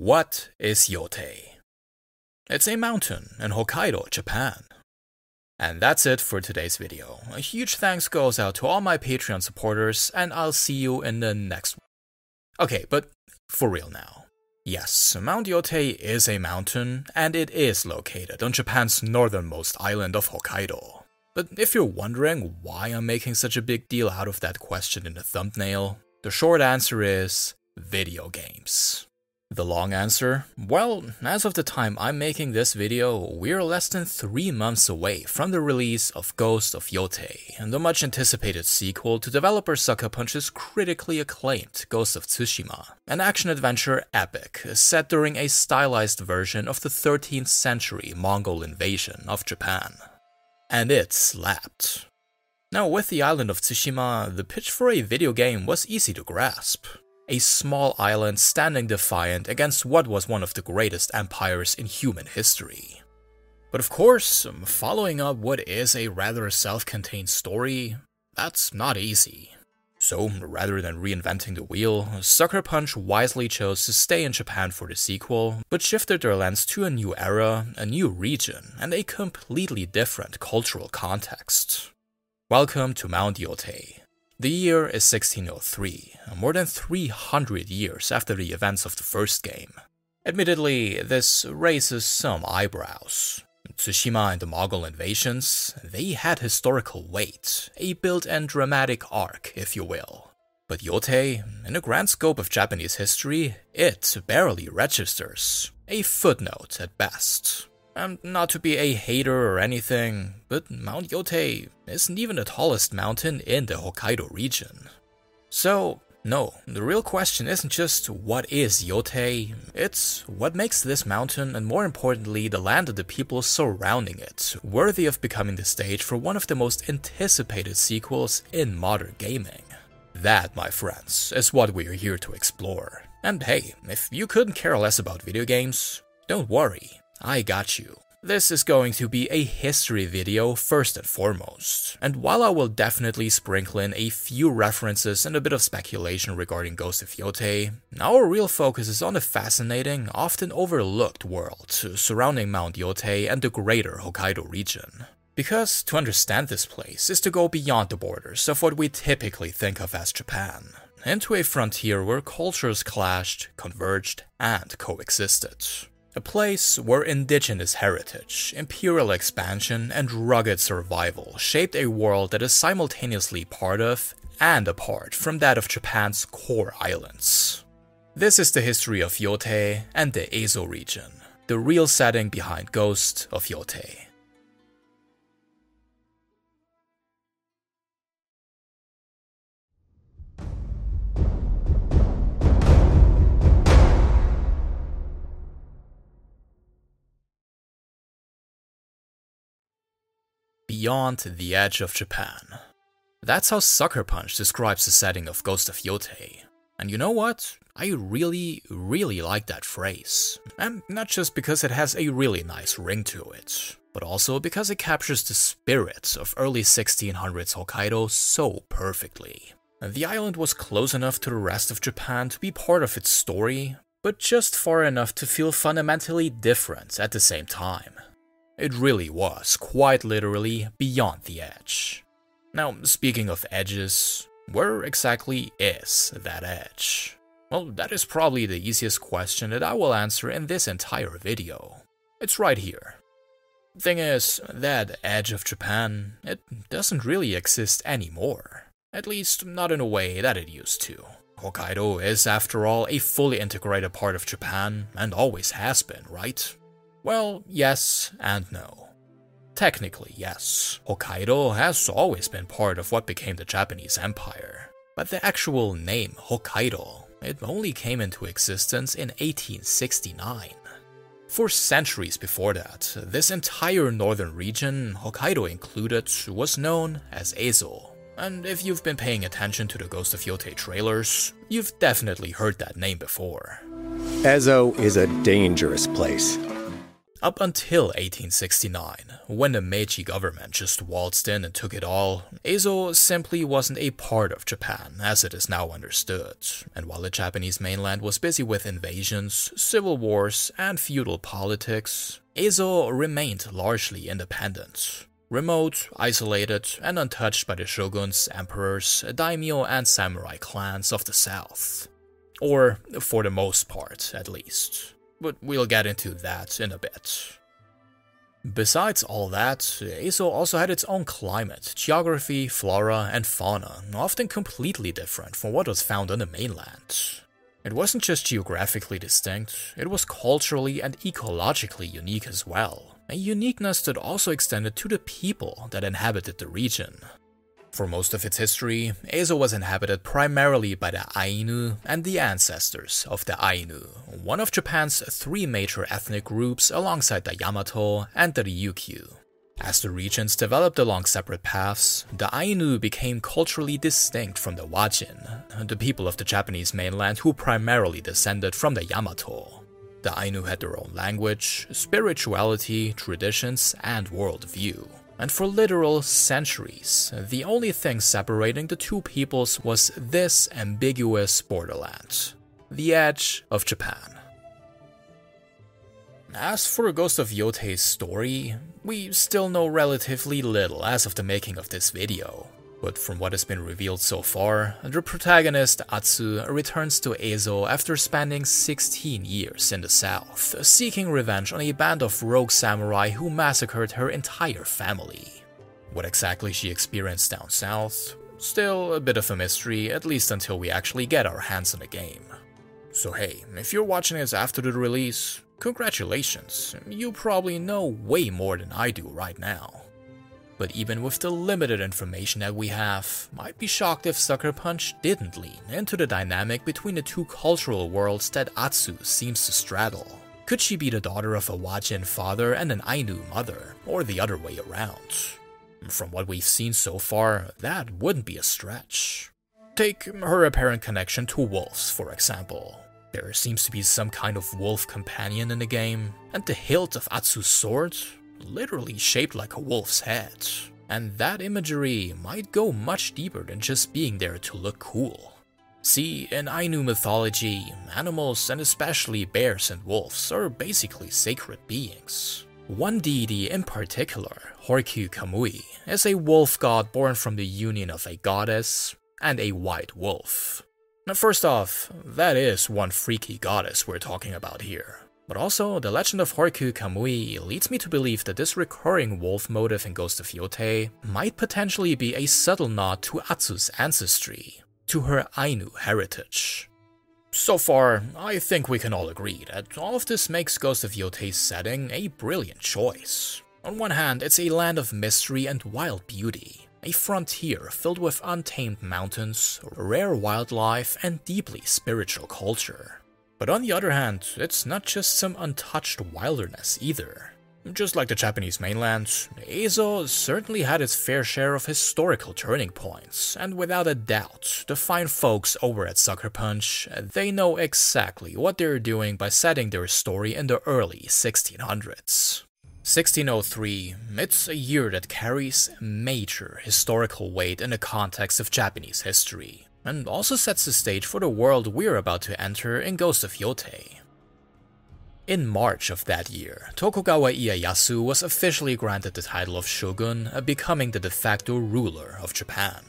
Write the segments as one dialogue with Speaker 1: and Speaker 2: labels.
Speaker 1: What is Yotei? It's a mountain in Hokkaido, Japan. And that's it for today's video. A huge thanks goes out to all my Patreon supporters, and I'll see you in the next one. Okay, but for real now. Yes, Mount Yotei is a mountain, and it is located on Japan's northernmost island of Hokkaido. But if you're wondering why I'm making such a big deal out of that question in the thumbnail, the short answer is video games. The long answer? Well, as of the time I'm making this video, we're less than 3 months away from the release of Ghost of Yotei, the much anticipated sequel to developer Sucker Punch's critically acclaimed Ghost of Tsushima, an action adventure epic set during a stylized version of the 13th century Mongol invasion of Japan. And it slapped. Now, with the island of Tsushima, the pitch for a video game was easy to grasp a small island standing defiant against what was one of the greatest empires in human history. But of course, um, following up what is a rather self contained story, that's not easy. So, rather than reinventing the wheel, Sucker Punch wisely chose to stay in Japan for the sequel, but shifted their lens to a new era, a new region, and a completely different cultural context. Welcome to Mount Yotei, the year is 1603, more than 300 years after the events of the first game. Admittedly, this raises some eyebrows. Tsushima and the Mongol invasions, they had historical weight, a built-in dramatic arc, if you will. But Yotei, in the grand scope of Japanese history, it barely registers, a footnote at best. And not to be a hater or anything, but Mount Yotei isn't even the tallest mountain in the Hokkaido region. So, no, the real question isn't just what is Yotei, it's what makes this mountain and more importantly the land of the people surrounding it worthy of becoming the stage for one of the most anticipated sequels in modern gaming. That, my friends, is what we're here to explore. And hey, if you couldn't care less about video games, don't worry, I got you. This is going to be a history video first and foremost, and while I will definitely sprinkle in a few references and a bit of speculation regarding Ghost of Yotei, our real focus is on the fascinating, often overlooked world surrounding Mount Yotei and the greater Hokkaido region. Because to understand this place is to go beyond the borders of what we typically think of as Japan, into a frontier where cultures clashed, converged, and coexisted. A place where indigenous heritage, imperial expansion, and rugged survival shaped a world that is simultaneously part of and apart from that of Japan's core islands. This is the history of Yotei and the Ezo region, the real setting behind Ghost of Yotei. Beyond the edge of Japan. That's how Sucker Punch describes the setting of Ghost of Yotei. And you know what? I really, really like that phrase. And not just because it has a really nice ring to it, but also because it captures the spirit of early 1600s Hokkaido so perfectly. The island was close enough to the rest of Japan to be part of its story, but just far enough to feel fundamentally different at the same time. It really was, quite literally, beyond the edge. Now, speaking of edges, where exactly is that edge? Well, that is probably the easiest question that I will answer in this entire video. It's right here. Thing is, that edge of Japan, it doesn't really exist anymore. At least, not in a way that it used to. Hokkaido is, after all, a fully integrated part of Japan, and always has been, right? Well, yes and no. Technically, yes, Hokkaido has always been part of what became the Japanese Empire. But the actual name Hokkaido, it only came into existence in 1869. For centuries before that, this entire northern region, Hokkaido included, was known as Ezo. And if you've been paying attention to the Ghost of Yotei trailers, you've definitely heard that name before.
Speaker 2: Ezo is a dangerous place.
Speaker 1: Up until 1869, when the Meiji government just waltzed in and took it all, Ezo simply wasn't a part of Japan as it is now understood. And while the Japanese mainland was busy with invasions, civil wars, and feudal politics, Ezo remained largely independent. Remote, isolated, and untouched by the shoguns, emperors, daimyo, and samurai clans of the south. Or, for the most part, at least. But we'll get into that in a bit. Besides all that, Ezo also had its own climate, geography, flora, and fauna, often completely different from what was found on the mainland. It wasn't just geographically distinct, it was culturally and ecologically unique as well, a uniqueness that also extended to the people that inhabited the region. For most of its history, Ezo was inhabited primarily by the Ainu and the ancestors of the Ainu, one of Japan's three major ethnic groups alongside the Yamato and the Ryukyu. As the regions developed along separate paths, the Ainu became culturally distinct from the Wajin, the people of the Japanese mainland who primarily descended from the Yamato. The Ainu had their own language, spirituality, traditions, and worldview. And for literal centuries, the only thing separating the two peoples was this ambiguous borderland the edge of Japan. As for Ghost of Yotei's story, we still know relatively little as of the making of this video. But from what has been revealed so far, the protagonist Atsu returns to Ezo after spending 16 years in the south, seeking revenge on a band of rogue samurai who massacred her entire family. What exactly she experienced down south? Still a bit of a mystery, at least until we actually get our hands on the game. So hey, if you're watching this after the release, congratulations, you probably know way more than I do right now. But even with the limited information that we have, I'd be shocked if Sucker Punch didn't lean into the dynamic between the two cultural worlds that Atsu seems to straddle. Could she be the daughter of a Wajin father and an Ainu mother, or the other way around? From what we've seen so far, that wouldn't be a stretch. Take her apparent connection to wolves, for example. There seems to be some kind of wolf companion in the game, and the hilt of Atsu's sword literally shaped like a wolf's head. And that imagery might go much deeper than just being there to look cool. See, in Ainu mythology, animals and especially bears and wolves are basically sacred beings. One deity in particular, Horikyu Kamui, is a wolf god born from the union of a goddess and a white wolf. Now, first off, that is one freaky goddess we're talking about here. But also, the legend of Horikyu Kamui leads me to believe that this recurring wolf motive in Ghost of Yotei might potentially be a subtle nod to Atsu's ancestry, to her Ainu heritage. So far, I think we can all agree that all of this makes Ghost of Yotei's setting a brilliant choice. On one hand, it's a land of mystery and wild beauty, a frontier filled with untamed mountains, rare wildlife, and deeply spiritual culture. But on the other hand, it's not just some untouched wilderness either. Just like the Japanese mainland, Ezo certainly had its fair share of historical turning points, and without a doubt, the fine folks over at Sucker Punch, they know exactly what they're doing by setting their story in the early 1600s. 1603, it's a year that carries major historical weight in the context of Japanese history and also sets the stage for the world we're about to enter in Ghost of Yotei. In March of that year, Tokugawa Ieyasu was officially granted the title of shogun, becoming the de facto ruler of Japan.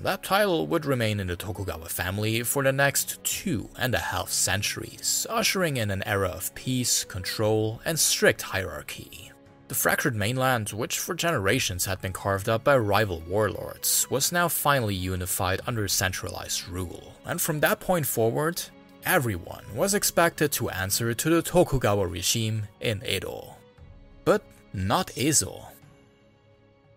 Speaker 1: That title would remain in the Tokugawa family for the next two and a half centuries, ushering in an era of peace, control, and strict hierarchy. The fractured mainland, which for generations had been carved up by rival warlords, was now finally unified under centralized rule, and from that point forward, everyone was expected to answer to the Tokugawa regime in Edo. But not Ezo.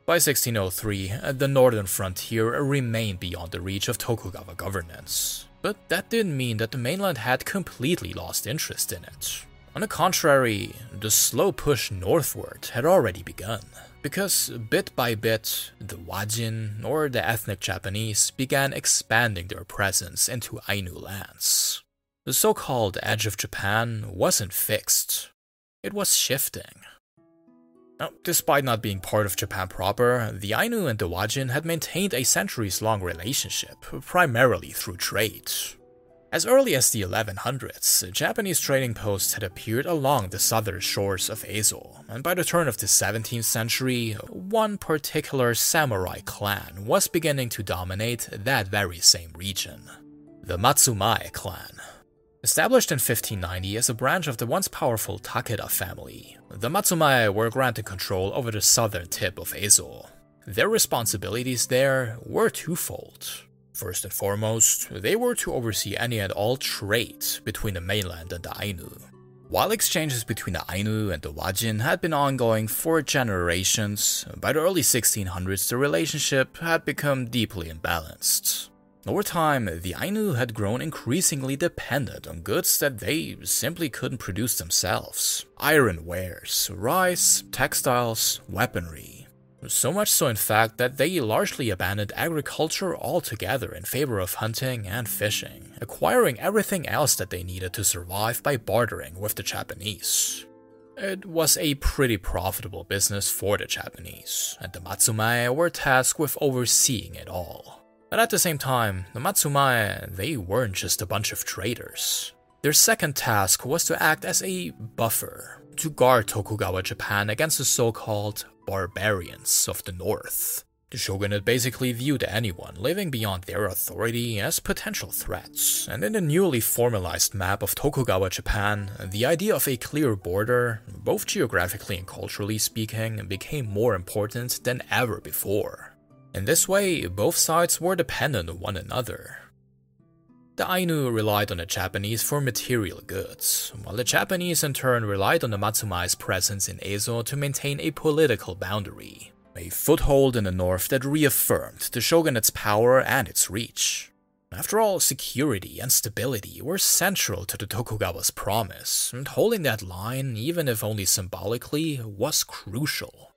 Speaker 1: By 1603, the northern frontier remained beyond the reach of Tokugawa governance. But that didn't mean that the mainland had completely lost interest in it. On the contrary, the slow push northward had already begun, because bit by bit, the Wajin, or the ethnic Japanese, began expanding their presence into Ainu lands. The so called Edge of Japan wasn't fixed. it was shifting. Now, despite not being part of Japan proper, the Ainu and the Wajin had maintained a centuries long relationship, primarily through trade. As early as the 1100s, Japanese trading posts had appeared along the southern shores of Ezo, and by the turn of the 17th century, one particular samurai clan was beginning to dominate that very same region the Matsumae clan. Established in 1590 as a branch of the once powerful Takeda family, the Matsumae were granted control over the southern tip of Ezo. Their responsibilities there were twofold. First and foremost, they were to oversee any and all trade between the mainland and the Ainu. While exchanges between the Ainu and the Wajin had been ongoing for generations, by the early 1600s the relationship had become deeply imbalanced. Over time, the Ainu had grown increasingly dependent on goods that they simply couldn't produce themselves iron wares, rice, textiles, weaponry. So much so, in fact, that they largely abandoned agriculture altogether in favor of hunting and fishing, acquiring everything else that they needed to survive by bartering with the Japanese. It was a pretty profitable business for the Japanese, and the Matsumae were tasked with overseeing it all. But at the same time, the Matsumae, they weren't just a bunch of traders. Their second task was to act as a buffer to guard Tokugawa Japan against the so-called barbarians of the north. The shogunate basically viewed anyone living beyond their authority as potential threats, and in the newly formalized map of Tokugawa Japan, the idea of a clear border, both geographically and culturally speaking, became more important than ever before. In this way, both sides were dependent on one another. The Ainu relied on the Japanese for material goods, while the Japanese in turn relied on the Matsumae's presence in Ezo to maintain a political boundary, a foothold in the north that reaffirmed the shogunate's power and its reach. After all, security and stability were central to the Tokugawa's promise, and holding that line, even if only symbolically, was crucial.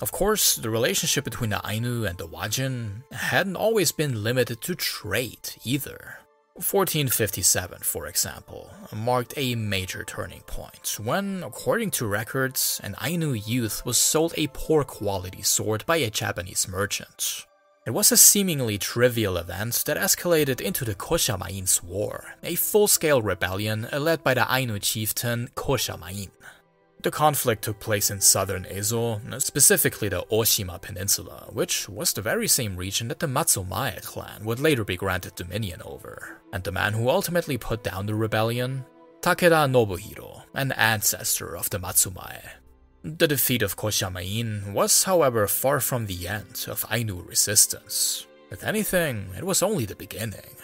Speaker 1: Of course, the relationship between the Ainu and the Wajin hadn't always been limited to trade either. 1457, for example, marked a major turning point when, according to records, an Ainu youth was sold a poor quality sword by a Japanese merchant. It was a seemingly trivial event that escalated into the Koshamain's War, a full scale rebellion led by the Ainu chieftain Koshamain. The conflict took place in southern Ezo, specifically the Oshima Peninsula, which was the very same region that the Matsumae clan would later be granted dominion over. And the man who ultimately put down the rebellion? Takeda Nobuhiro, an ancestor of the Matsumae. The defeat of Koshamain was, however, far from the end of Ainu resistance. If anything, it was only the beginning.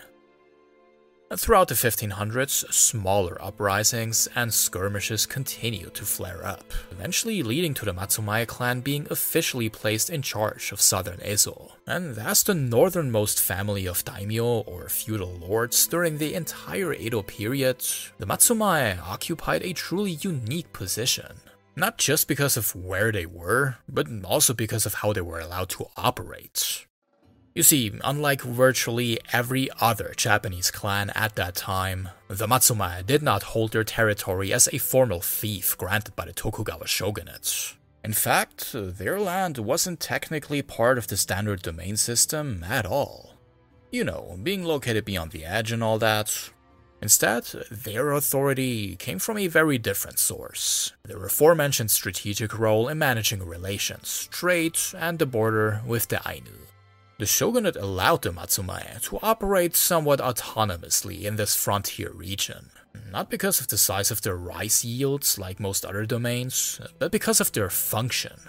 Speaker 1: Throughout the 1500s, smaller uprisings and skirmishes continued to flare up, eventually leading to the Matsumae clan being officially placed in charge of southern Ezo. And as the northernmost family of daimyo or feudal lords during the entire Edo period, the Matsumae occupied a truly unique position. Not just because of where they were, but also because of how they were allowed to operate. You see, unlike virtually every other Japanese clan at that time, the Matsumae did not hold their territory as a formal fief granted by the Tokugawa shogunate. In fact, their land wasn't technically part of the standard domain system at all. You know, being located beyond the edge and all that. Instead, their authority came from a very different source their aforementioned strategic role in managing relations, trade, and the border with the Ainu. The shogunate allowed the Matsumae to operate somewhat autonomously in this frontier region, not because of the size of their rice yields like most other domains, but because of their function.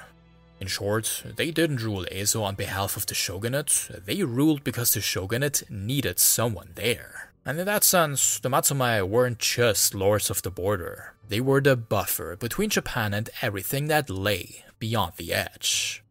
Speaker 1: In short, they didn't rule Ezo on behalf of the shogunate, they ruled because the shogunate needed someone there. And in that sense, the Matsumae weren't just lords of the border, they were the buffer between Japan and everything that lay beyond the edge.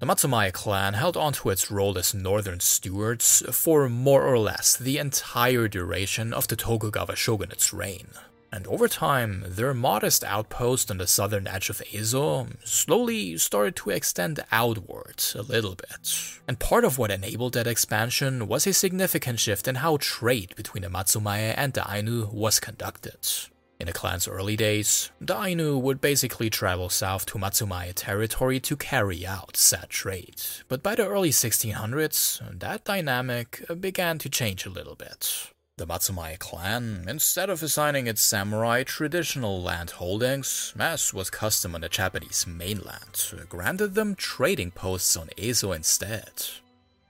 Speaker 1: The Matsumae clan held onto its role as northern stewards for more or less the entire duration of the Tokugawa shogunate's reign. And over time, their modest outpost on the southern edge of Ezo slowly started to extend outward a little bit. And part of what enabled that expansion was a significant shift in how trade between the Matsumae and the Ainu was conducted. In the clan's early days, the Ainu would basically travel south to Matsumae territory to carry out said trade, but by the early 1600s, that dynamic began to change a little bit. The Matsumae clan, instead of assigning its samurai traditional land holdings, as was custom on the Japanese mainland, granted them trading posts on Ezo instead.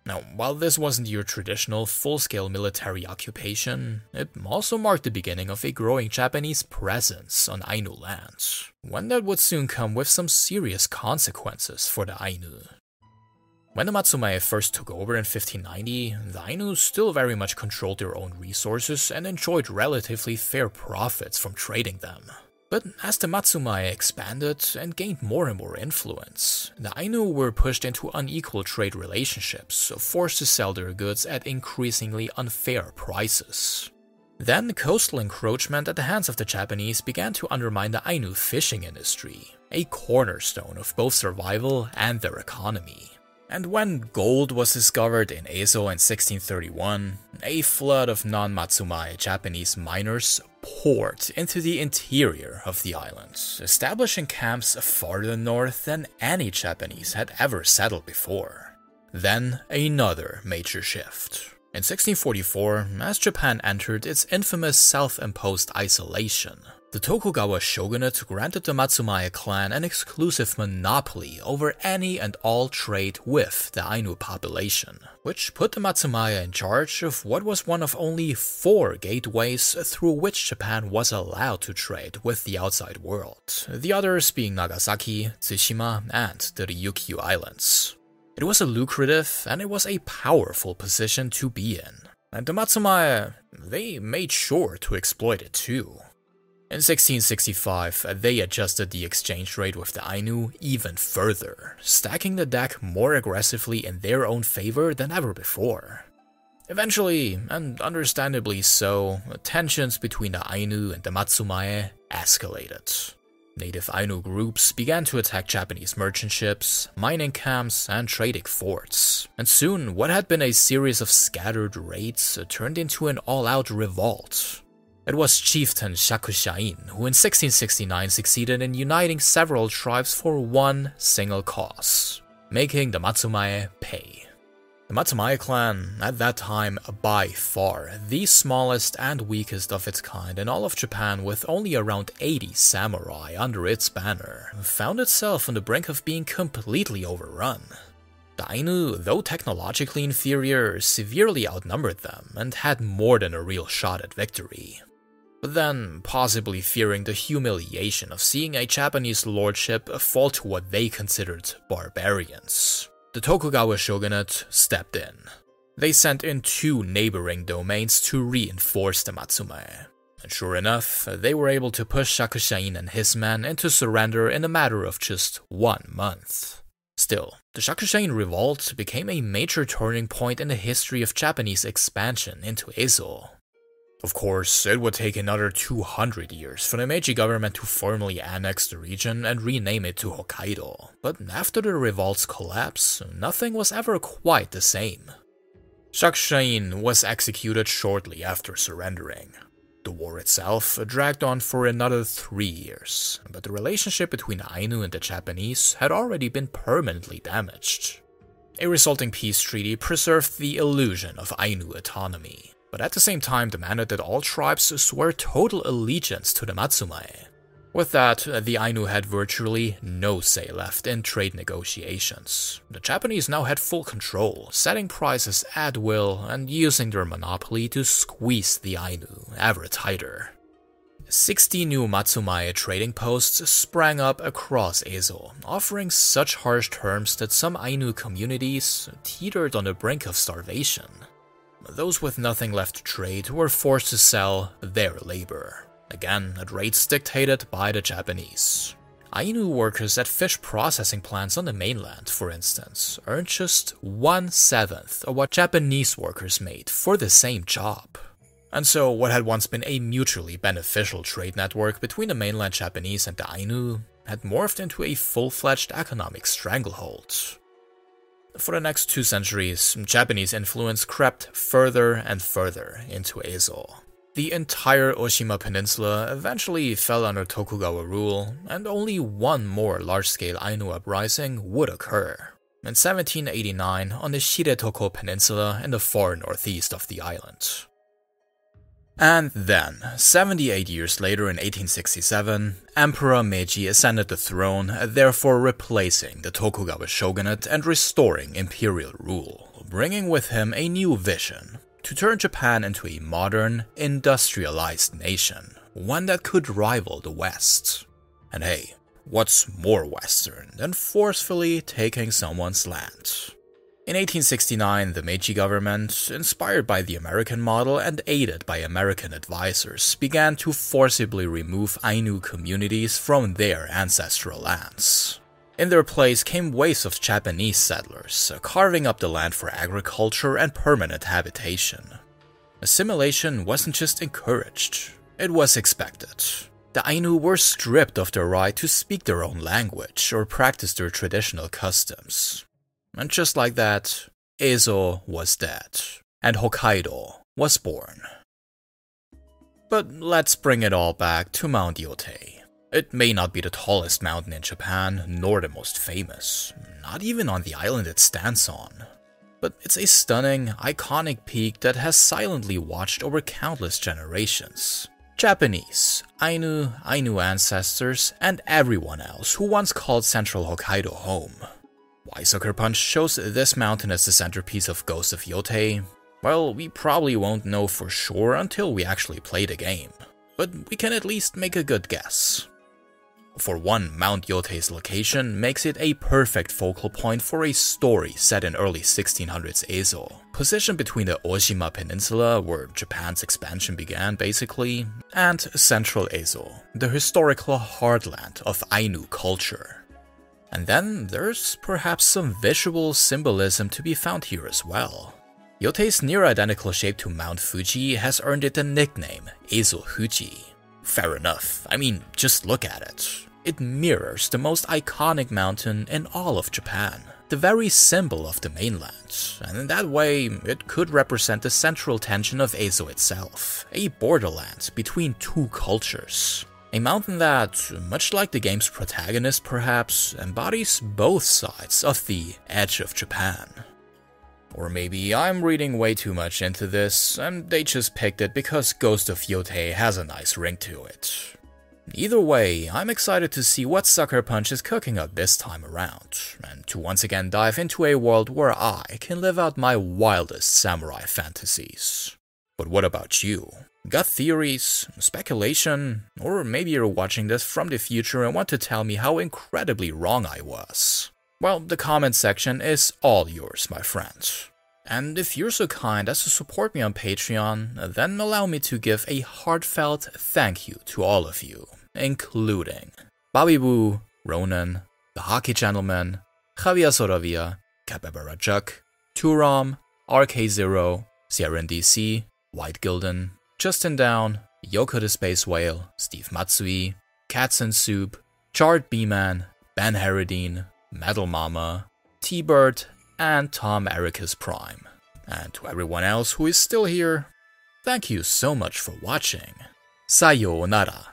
Speaker 1: Now, while this wasn't your traditional full-scale military occupation, it also marked the beginning of a growing Japanese presence on Ainu lands, one that would soon come with some serious consequences for the Ainu. When the Matsumae first took over in 1590, the Ainu still very much controlled their own resources and enjoyed relatively fair profits from trading them. But as the Matsumae expanded and gained more and more influence, the Ainu were pushed into unequal trade relationships, forced to sell their goods at increasingly unfair prices. Then, coastal encroachment at the hands of the Japanese began to undermine the Ainu fishing industry, a cornerstone of both survival and their economy. And when gold was discovered in Ezo in 1631, a flood of non Matsumae Japanese miners poured into the interior of the island, establishing camps farther north than any Japanese had ever settled before. Then another major shift. In 1644, as Japan entered its infamous self imposed isolation, the Tokugawa shogunate granted the Matsumae clan an exclusive monopoly over any and all trade with the Ainu population, which put the Matsumae in charge of what was one of only four gateways through which Japan was allowed to trade with the outside world, the others being Nagasaki, Tsushima, and the Ryukyu Islands. It was a lucrative and it was a powerful position to be in, and the Matsumae, they made sure to exploit it too. In 1665, they adjusted the exchange rate with the Ainu even further, stacking the deck more aggressively in their own favor than ever before. Eventually, and understandably so, tensions between the Ainu and the Matsumae escalated. Native Ainu groups began to attack Japanese merchant ships, mining camps, and trading forts, and soon what had been a series of scattered raids turned into an all-out revolt. It was chieftain Shakushain who in 1669 succeeded in uniting several tribes for one single cause, making the Matsumae pay. The Matsumae clan, at that time by far the smallest and weakest of its kind in all of Japan with only around 80 samurai under its banner, found itself on the brink of being completely overrun. The Ainu, though technologically inferior, severely outnumbered them and had more than a real shot at victory. But then, possibly fearing the humiliation of seeing a Japanese lordship fall to what they considered barbarians, the Tokugawa shogunate stepped in. They sent in two neighboring domains to reinforce the Matsumae. And sure enough, they were able to push Shakushain and his men into surrender in a matter of just one month. Still, the Shakushain revolt became a major turning point in the history of Japanese expansion into Ezo, of course, it would take another 200 years for the Meiji government to formally annex the region and rename it to Hokkaido, but after the revolt's collapse, nothing was ever quite the same. Shakushain was executed shortly after surrendering. The war itself dragged on for another three years, but the relationship between Ainu and the Japanese had already been permanently damaged. A resulting peace treaty preserved the illusion of Ainu autonomy, but at the same time demanded that all tribes swear total allegiance to the Matsumae. With that, the Ainu had virtually no say left in trade negotiations. The Japanese now had full control, setting prices at will and using their monopoly to squeeze the Ainu ever tighter. 60 new Matsumae trading posts sprang up across Ezo, offering such harsh terms that some Ainu communities teetered on the brink of starvation those with nothing left to trade were forced to sell their labor, again at rates dictated by the Japanese. Ainu workers at fish processing plants on the mainland, for instance, earned just one seventh of what Japanese workers made for the same job. And so, what had once been a mutually beneficial trade network between the mainland Japanese and the Ainu had morphed into a full fledged economic stranglehold. For the next two centuries, Japanese influence crept further and further into Ezo. the entire Oshima Peninsula eventually fell under Tokugawa rule, and only one more large-scale Ainu uprising would occur. In 1789 on the Shiretoko Peninsula in the far northeast of the island. And then, 78 years later in 1867, Emperor Meiji ascended the throne, therefore replacing the Tokugawa shogunate and restoring imperial rule, bringing with him a new vision to turn Japan into a modern, industrialized nation, one that could rival the West. And hey, what's more Western than forcefully taking someone's land? In 1869, the Meiji government, inspired by the American model and aided by American advisors, began to forcibly remove Ainu communities from their ancestral lands. In their place came waves of Japanese settlers, carving up the land for agriculture and permanent habitation. Assimilation wasn't just encouraged, it was expected. The Ainu were stripped of their right to speak their own language or practice their traditional customs. And just like that, Ezo was dead, and Hokkaido was born. But let's bring it all back to Mount Yotei. It may not be the tallest mountain in Japan, nor the most famous, not even on the island it stands on. But it's a stunning, iconic peak that has silently watched over countless generations. Japanese, Ainu, Ainu ancestors, and everyone else who once called central Hokkaido home. Why Sucker Punch chose this mountain as the centerpiece of Ghost of Yotei? Well, we probably won't know for sure until we actually play the game, but we can at least make a good guess. For one, Mount Yotei's location makes it a perfect focal point for a story set in early 1600s Ezo, positioned between the Oshima Peninsula, where Japan's expansion began basically, and central Ezo, the historical heartland of Ainu culture. And then there's perhaps some visual symbolism to be found here as well. Yotei's near identical shape to Mount Fuji has earned it the nickname Ezo Fair enough, I mean, just look at it. It mirrors the most iconic mountain in all of Japan, the very symbol of the mainland, and in that way, it could represent the central tension of Ezo itself, a borderland between two cultures. A mountain that, much like the game's protagonist perhaps, embodies both sides of the edge of Japan. Or maybe I'm reading way too much into this, and they just picked it because Ghost of Yotei has a nice ring to it. Either way, I'm excited to see what Sucker Punch is cooking up this time around, and to once again dive into a world where I can live out my wildest samurai fantasies. But what about you? Got theories, speculation, or maybe you're watching this from the future and want to tell me how incredibly wrong I was. Well, the comment section is all yours, my friend. And if you're so kind as to support me on Patreon, then allow me to give a heartfelt thank you to all of you, including Bobby Boo, Ronan, The Hockey Gentleman, Javier Soravia, Capybara Chuck, Turam, RK0, Sierra DC, White Gilden, Justin Down, Yoko the Space Whale, Steve Matsui, Cats and Soup, Chart B-Man, Ben Harradine, Metal Mama, T-Bird, and Tom Ericus Prime. And to everyone else who is still here, thank you so much for watching. Sayonara.